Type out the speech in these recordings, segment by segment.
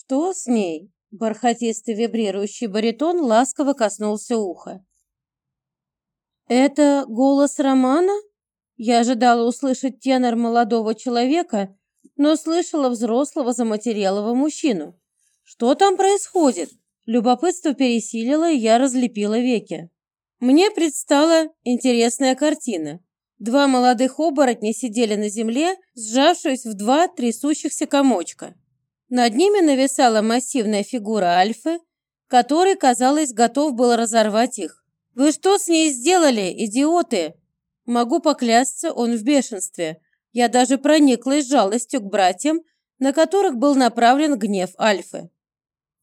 «Что с ней?» Бархатистый вибрирующий баритон ласково коснулся уха. «Это голос Романа?» Я ожидала услышать тенор молодого человека, но слышала взрослого заматерелого мужчину. «Что там происходит?» Любопытство пересилило, и я разлепила веки. Мне предстала интересная картина. Два молодых оборотня сидели на земле, сжавшись в два трясущихся комочка. Над ними нависала массивная фигура Альфы, который, казалось, готов был разорвать их. «Вы что с ней сделали, идиоты?» Могу поклясться, он в бешенстве. Я даже прониклась жалостью к братьям, на которых был направлен гнев Альфы.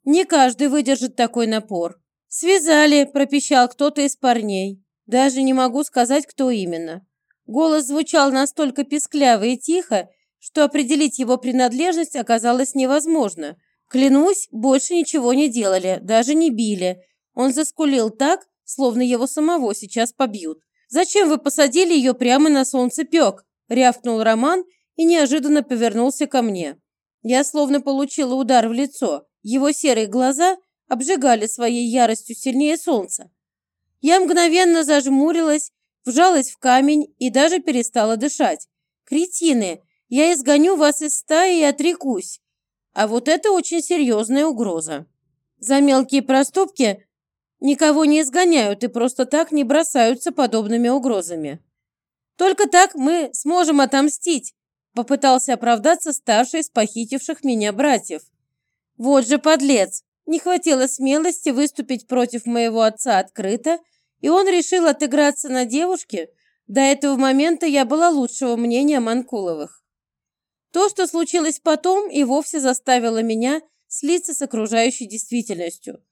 Не каждый выдержит такой напор. «Связали», – пропищал кто-то из парней. Даже не могу сказать, кто именно. Голос звучал настолько пескляво и тихо, что определить его принадлежность оказалось невозможно. Клянусь, больше ничего не делали, даже не били. Он заскулил так, словно его самого сейчас побьют. «Зачем вы посадили ее прямо на солнцепек?» – рявкнул Роман и неожиданно повернулся ко мне. Я словно получила удар в лицо. Его серые глаза обжигали своей яростью сильнее солнца. Я мгновенно зажмурилась вжалась в камень и даже перестала дышать. «Кретины! Я изгоню вас из стаи и отрекусь!» А вот это очень серьезная угроза. За мелкие проступки никого не изгоняют и просто так не бросаются подобными угрозами. «Только так мы сможем отомстить», – попытался оправдаться старший из похитивших меня братьев. «Вот же подлец! Не хватило смелости выступить против моего отца открыто – и он решил отыграться на девушке? До этого момента я была лучшего мнения Манкуловых. То, что случилось потом, и вовсе заставило меня слиться с окружающей действительностью.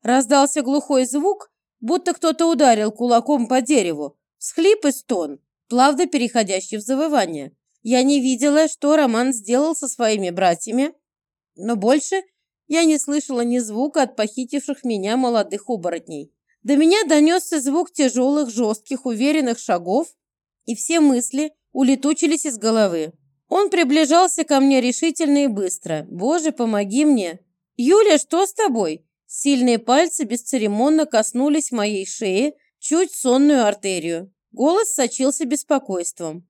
Раздался глухой звук, будто кто-то ударил кулаком по дереву. Схлип и стон, плавно переходящий в завывание. Я не видела, что Роман сделал со своими братьями, но больше я не слышала ни звука от похитивших меня молодых оборотней. До меня донесся звук тяжелых, жестких, уверенных шагов, и все мысли улетучились из головы. Он приближался ко мне решительно и быстро. «Боже, помоги мне!» «Юля, что с тобой?» Сильные пальцы бесцеремонно коснулись моей шеи, чуть сонную артерию. Голос сочился беспокойством.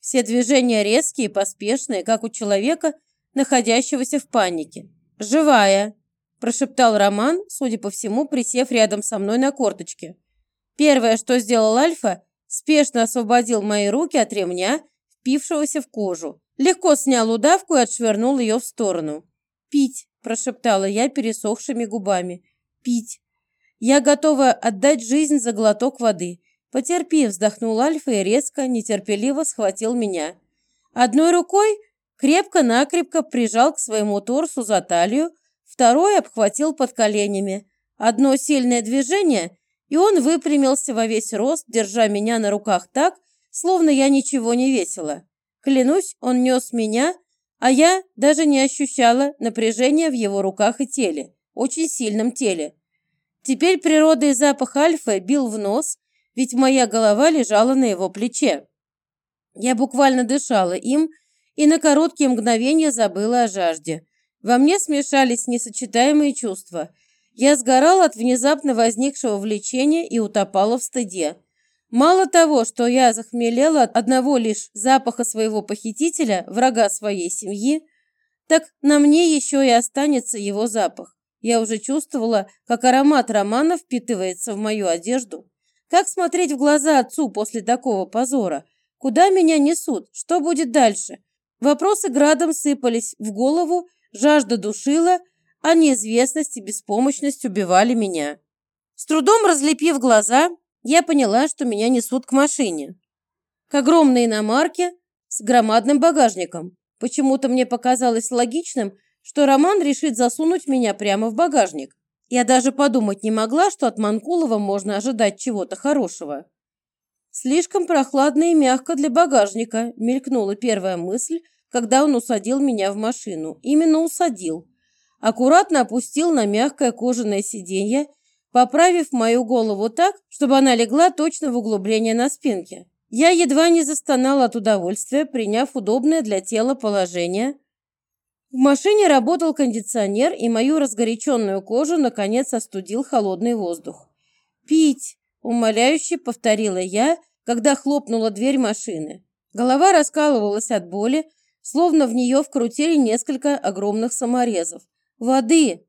Все движения резкие и поспешные, как у человека, находящегося в панике. «Живая!» прошептал Роман, судя по всему, присев рядом со мной на корточке. Первое, что сделал Альфа, спешно освободил мои руки от ремня, впившегося в кожу. Легко снял удавку и отшвырнул ее в сторону. «Пить», – прошептала я пересохшими губами. «Пить. Я готова отдать жизнь за глоток воды. Потерпи», – вздохнул Альфа и резко, нетерпеливо схватил меня. Одной рукой крепко-накрепко прижал к своему торсу за талию, второй обхватил под коленями. Одно сильное движение, и он выпрямился во весь рост, держа меня на руках так, словно я ничего не весила. Клянусь, он нес меня, а я даже не ощущала напряжения в его руках и теле, очень сильном теле. Теперь природа и запах альфа бил в нос, ведь моя голова лежала на его плече. Я буквально дышала им и на короткие мгновения забыла о жажде. Во мне смешались несочетаемые чувства. Я сгорала от внезапно возникшего влечения и утопала в стыде. Мало того, что я захмелела от одного лишь запаха своего похитителя, врага своей семьи, так на мне еще и останется его запах. Я уже чувствовала, как аромат романа впитывается в мою одежду. Как смотреть в глаза отцу после такого позора? Куда меня несут? Что будет дальше? Вопросы градом сыпались в голову, Жажда душила, а неизвестность и беспомощность убивали меня. С трудом разлепив глаза, я поняла, что меня несут к машине. К огромной иномарке с громадным багажником. Почему-то мне показалось логичным, что Роман решит засунуть меня прямо в багажник. Я даже подумать не могла, что от Манкулова можно ожидать чего-то хорошего. Слишком прохладно и мягко для багажника, мелькнула первая мысль, когда он усадил меня в машину. Именно усадил. Аккуратно опустил на мягкое кожаное сиденье, поправив мою голову так, чтобы она легла точно в углубление на спинке. Я едва не застонала от удовольствия, приняв удобное для тела положение. В машине работал кондиционер, и мою разгоряченную кожу наконец остудил холодный воздух. «Пить!» – умоляюще повторила я, когда хлопнула дверь машины. Голова раскалывалась от боли, словно в нее вкрутили несколько огромных саморезов. «Воды!»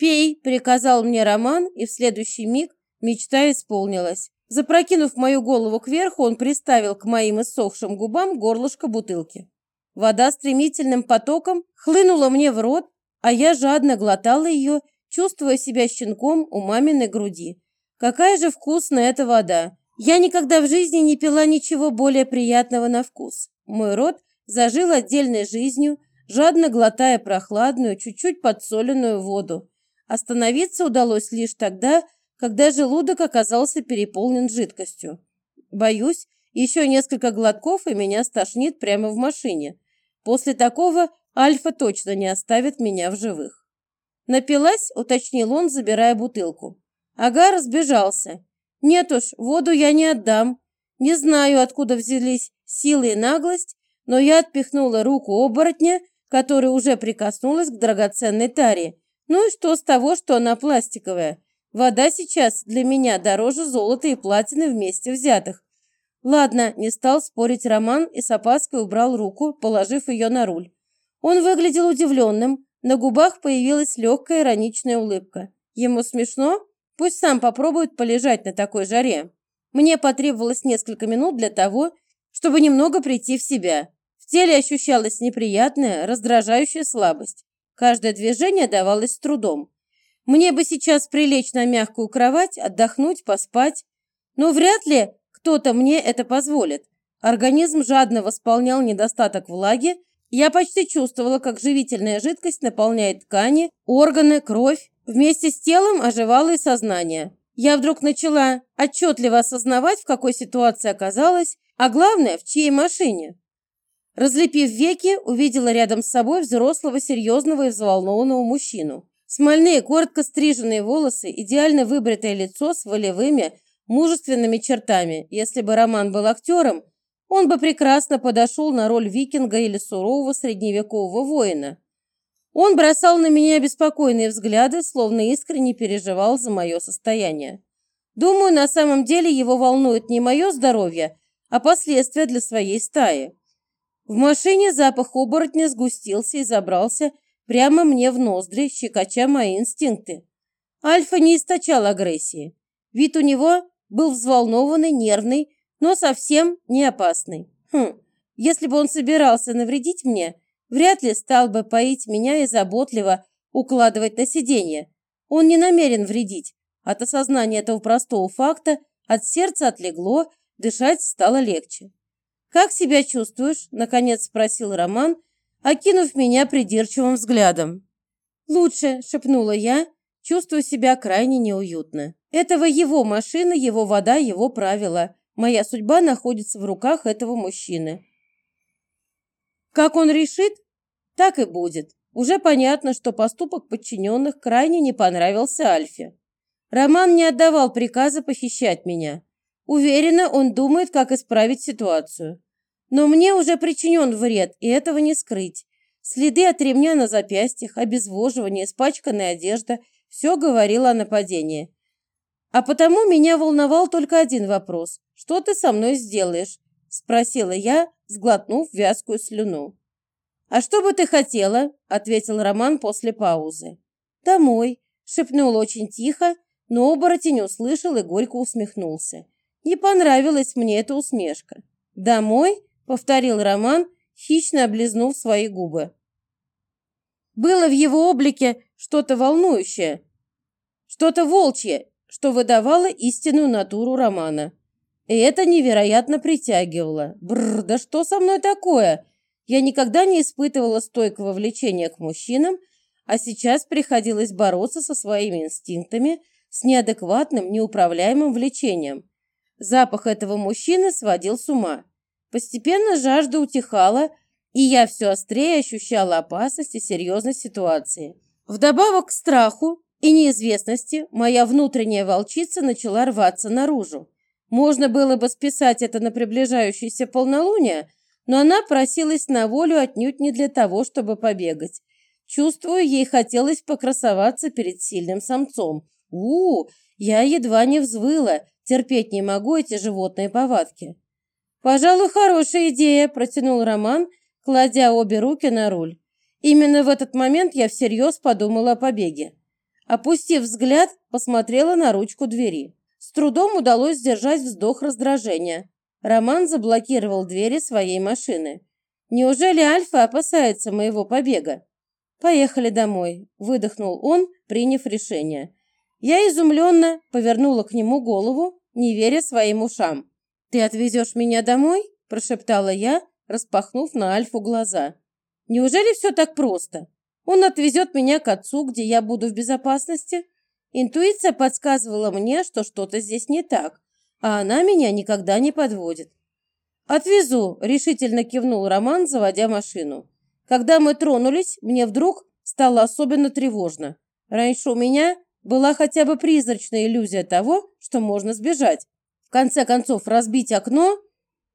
«Пей!» – приказал мне Роман, и в следующий миг мечта исполнилась. Запрокинув мою голову кверху, он приставил к моим иссохшим губам горлышко бутылки. Вода стремительным потоком хлынула мне в рот, а я жадно глотала ее, чувствуя себя щенком у маминой груди. Какая же вкусная эта вода! Я никогда в жизни не пила ничего более приятного на вкус. Мой рот зажил отдельной жизнью, жадно глотая прохладную, чуть-чуть подсоленную воду. Остановиться удалось лишь тогда, когда желудок оказался переполнен жидкостью. Боюсь, еще несколько глотков, и меня стошнит прямо в машине. После такого Альфа точно не оставит меня в живых. Напилась, уточнил он, забирая бутылку. Ага, разбежался. Нет уж, воду я не отдам. Не знаю, откуда взялись силы и наглость, но я отпихнула руку оборотня, которая уже прикоснулась к драгоценной таре, ну и что с того, что она пластиковая? Вода сейчас для меня дороже золота и платины вместе взятых. Ладно, не стал спорить Роман и с опаской убрал руку, положив ее на руль. Он выглядел удивленным, на губах появилась легкая ироничная улыбка. Ему смешно? Пусть сам попробует полежать на такой жаре. Мне потребовалось несколько минут для того, чтобы немного прийти в себя. В теле ощущалась неприятная, раздражающая слабость. Каждое движение давалось с трудом. Мне бы сейчас прилечь на мягкую кровать, отдохнуть, поспать. Но вряд ли кто-то мне это позволит. Организм жадно восполнял недостаток влаги. Я почти чувствовала, как живительная жидкость наполняет ткани, органы, кровь. Вместе с телом оживало и сознание. Я вдруг начала отчетливо осознавать, в какой ситуации оказалась, а главное, в чьей машине. Разлепив веки, увидела рядом с собой взрослого, серьезного и взволнованного мужчину. Смольные, коротко стриженные волосы, идеально выбритое лицо с волевыми, мужественными чертами. Если бы Роман был актером, он бы прекрасно подошел на роль викинга или сурового средневекового воина. Он бросал на меня беспокойные взгляды, словно искренне переживал за мое состояние. Думаю, на самом деле его волнует не мое здоровье, а последствия для своей стаи. В машине запах оборотня сгустился и забрался прямо мне в ноздри, щекоча мои инстинкты. Альфа не источал агрессии. Вид у него был взволнованный, нервный, но совсем не опасный. Хм, если бы он собирался навредить мне, вряд ли стал бы поить меня и заботливо укладывать на сиденье. Он не намерен вредить. От осознания этого простого факта от сердца отлегло, дышать стало легче. «Как себя чувствуешь?» – наконец спросил Роман, окинув меня придирчивым взглядом. «Лучше», – шепнула я, чувствую себя крайне неуютно. Этого его машина, его вода, его правила. Моя судьба находится в руках этого мужчины. Как он решит, так и будет. Уже понятно, что поступок подчиненных крайне не понравился Альфе. Роман не отдавал приказа похищать меня. Уверена, он думает, как исправить ситуацию. Но мне уже причинен вред, и этого не скрыть. Следы от ремня на запястьях, обезвоживание, испачканная одежда – все говорило о нападении. А потому меня волновал только один вопрос. «Что ты со мной сделаешь?» – спросила я, сглотнув вязкую слюну. «А что бы ты хотела?» – ответил Роман после паузы. «Домой», – шепнул очень тихо, но оборотень услышал и горько усмехнулся. Не понравилась мне эта усмешка. «Домой?» — повторил Роман, хищно облизнув свои губы. Было в его облике что-то волнующее, что-то волчье, что выдавало истинную натуру Романа. И это невероятно притягивало. Бррр, да что со мной такое? Я никогда не испытывала стойкого влечения к мужчинам, а сейчас приходилось бороться со своими инстинктами, с неадекватным, неуправляемым влечением. Запах этого мужчины сводил с ума. Постепенно жажда утихала, и я все острее ощущала опасность и серьезность ситуации. Вдобавок к страху и неизвестности моя внутренняя волчица начала рваться наружу. Можно было бы списать это на приближающееся полнолуние, но она просилась на волю отнюдь не для того, чтобы побегать. Чувствую, ей хотелось покрасоваться перед сильным самцом. у, -у я едва не взвыла, терпеть не могу эти животные повадки. «Пожалуй, хорошая идея», – протянул Роман, кладя обе руки на руль. Именно в этот момент я всерьез подумала о побеге. Опустив взгляд, посмотрела на ручку двери. С трудом удалось сдержать вздох раздражения. Роман заблокировал двери своей машины. Неужели Альфа опасается моего побега? «Поехали домой», – выдохнул он, приняв решение. Я изумленно повернула к нему голову, не веря своим ушам. «Ты отвезешь меня домой?» – прошептала я, распахнув на Альфу глаза. «Неужели все так просто? Он отвезет меня к отцу, где я буду в безопасности?» Интуиция подсказывала мне, что что-то здесь не так, а она меня никогда не подводит. «Отвезу», – решительно кивнул Роман, заводя машину. Когда мы тронулись, мне вдруг стало особенно тревожно. Раньше у меня была хотя бы призрачная иллюзия того, что можно сбежать. В конце концов, разбить окно,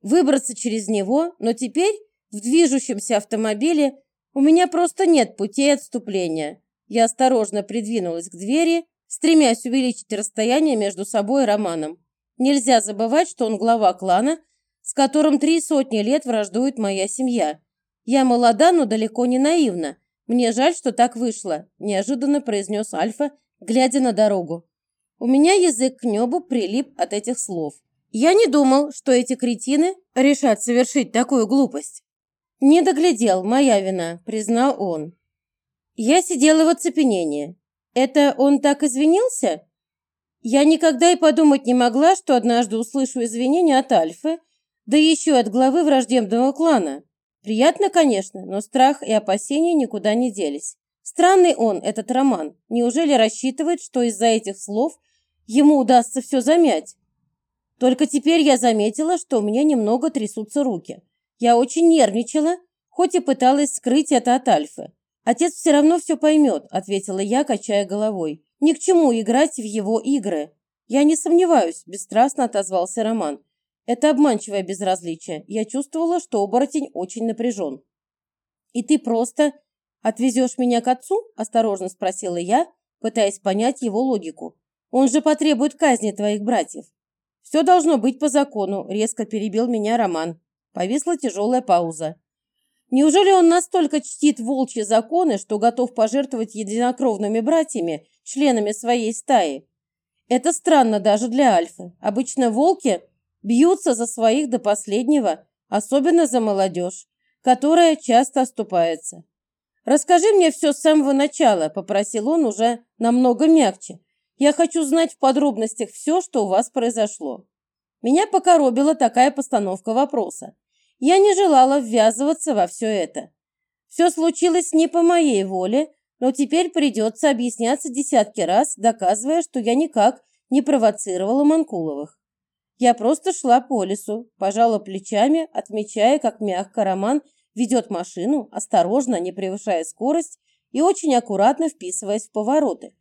выбраться через него, но теперь в движущемся автомобиле у меня просто нет путей отступления. Я осторожно придвинулась к двери, стремясь увеличить расстояние между собой и Романом. Нельзя забывать, что он глава клана, с которым три сотни лет враждует моя семья. «Я молода, но далеко не наивна. Мне жаль, что так вышло», – неожиданно произнес Альфа, глядя на дорогу. У меня язык к небу прилип от этих слов. Я не думал, что эти кретины решат совершить такую глупость. «Не доглядел, моя вина», – признал он. Я сидела в оцепенении. Это он так извинился? Я никогда и подумать не могла, что однажды услышу извинения от Альфы, да еще от главы враждебного клана. Приятно, конечно, но страх и опасения никуда не делись. Странный он, этот роман. Неужели рассчитывает, что из-за этих слов ему удастся все замять? Только теперь я заметила, что у меня немного трясутся руки. Я очень нервничала, хоть и пыталась скрыть это от Альфы. «Отец все равно все поймет», — ответила я, качая головой. «Ни к чему играть в его игры». «Я не сомневаюсь», — бесстрастно отозвался Роман. Это обманчивое безразличие. Я чувствовала, что оборотень очень напряжен. «И ты просто отвезешь меня к отцу?» – осторожно спросила я, пытаясь понять его логику. «Он же потребует казни твоих братьев». «Все должно быть по закону», – резко перебил меня Роман. Повисла тяжелая пауза. «Неужели он настолько чтит волчьи законы, что готов пожертвовать единокровными братьями, членами своей стаи? Это странно даже для Альфы. Обычно волки – бьются за своих до последнего, особенно за молодежь, которая часто оступается. «Расскажи мне все с самого начала», – попросил он уже намного мягче. «Я хочу знать в подробностях все, что у вас произошло». Меня покоробила такая постановка вопроса. Я не желала ввязываться во все это. Все случилось не по моей воле, но теперь придется объясняться десятки раз, доказывая, что я никак не провоцировала Манкуловых. Я просто шла по лесу, пожала плечами, отмечая, как мягко Роман ведет машину, осторожно, не превышая скорость и очень аккуратно вписываясь в повороты.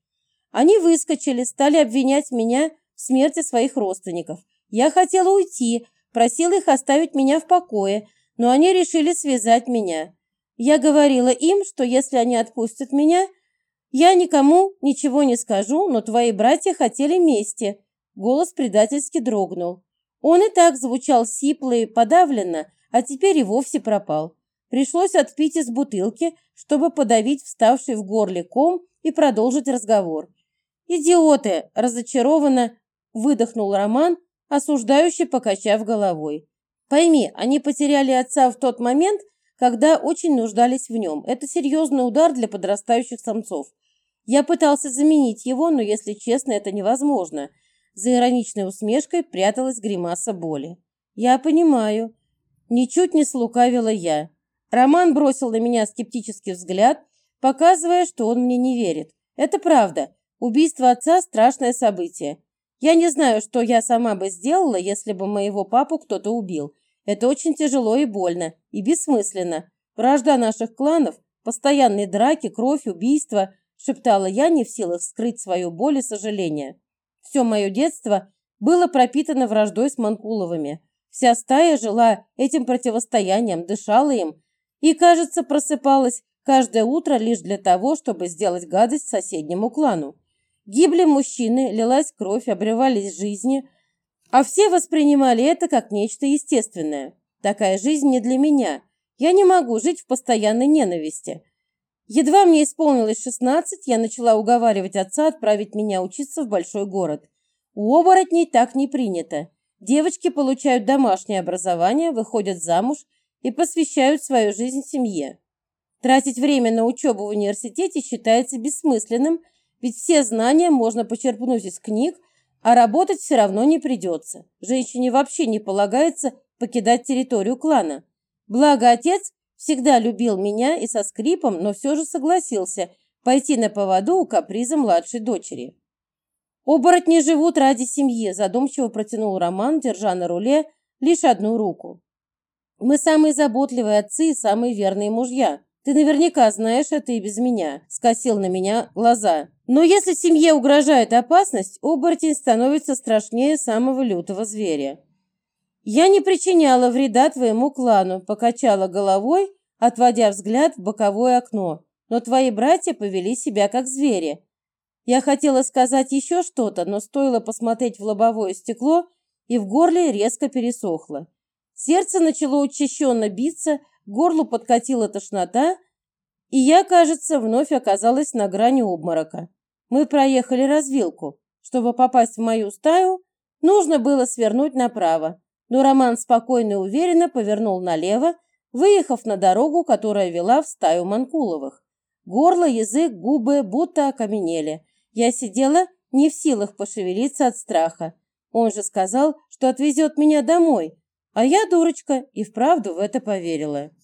Они выскочили, стали обвинять меня в смерти своих родственников. Я хотела уйти, просила их оставить меня в покое, но они решили связать меня. Я говорила им, что если они отпустят меня, я никому ничего не скажу, но твои братья хотели мести. Голос предательски дрогнул. Он и так звучал сипло и подавленно, а теперь и вовсе пропал. Пришлось отпить из бутылки, чтобы подавить вставший в горле ком и продолжить разговор. «Идиоты!» – разочарованно выдохнул Роман, осуждающий, покачав головой. «Пойми, они потеряли отца в тот момент, когда очень нуждались в нем. Это серьезный удар для подрастающих самцов. Я пытался заменить его, но, если честно, это невозможно. За ироничной усмешкой пряталась гримаса боли. «Я понимаю». Ничуть не слукавила я. Роман бросил на меня скептический взгляд, показывая, что он мне не верит. Это правда. Убийство отца – страшное событие. Я не знаю, что я сама бы сделала, если бы моего папу кто-то убил. Это очень тяжело и больно, и бессмысленно. Вражда наших кланов, постоянные драки, кровь, убийства, шептала я, не в силах скрыть свою боль и сожаление. Все мое детство было пропитано враждой с Манкуловыми. Вся стая жила этим противостоянием, дышала им и, кажется, просыпалась каждое утро лишь для того, чтобы сделать гадость соседнему клану. Гибли мужчины, лилась кровь, обрывались жизни, а все воспринимали это как нечто естественное. Такая жизнь не для меня. Я не могу жить в постоянной ненависти. Едва мне исполнилось 16, я начала уговаривать отца отправить меня учиться в большой город. У оборотней так не принято. Девочки получают домашнее образование, выходят замуж и посвящают свою жизнь семье. Тратить время на учебу в университете считается бессмысленным, ведь все знания можно почерпнуть из книг, а работать все равно не придется. Женщине вообще не полагается покидать территорию клана. Благо отец всегда любил меня и со скрипом, но все же согласился пойти на поводу у каприза младшей дочери. «Оборотни живут ради семьи», – задумчиво протянул Роман, держа на руле лишь одну руку. «Мы самые заботливые отцы и самые верные мужья. Ты наверняка знаешь это и без меня», – скосил на меня глаза. «Но если семье угрожает опасность, оборотень становится страшнее самого лютого зверя». «Я не причиняла вреда твоему клану», – покачала головой, отводя взгляд в боковое окно. «Но твои братья повели себя как звери. Я хотела сказать еще что-то, но стоило посмотреть в лобовое стекло, и в горле резко пересохло. Сердце начало учащенно биться, горлу подкатила тошнота, и я, кажется, вновь оказалась на грани обморока. Мы проехали развилку. Чтобы попасть в мою стаю, нужно было свернуть направо, но Роман спокойно и уверенно повернул налево, выехав на дорогу, которая вела в стаю Манкуловых. Горло, язык, губы будто окаменели. Я сидела не в силах пошевелиться от страха. Он же сказал, что отвезет меня домой, а я, дурочка, и вправду в это поверила.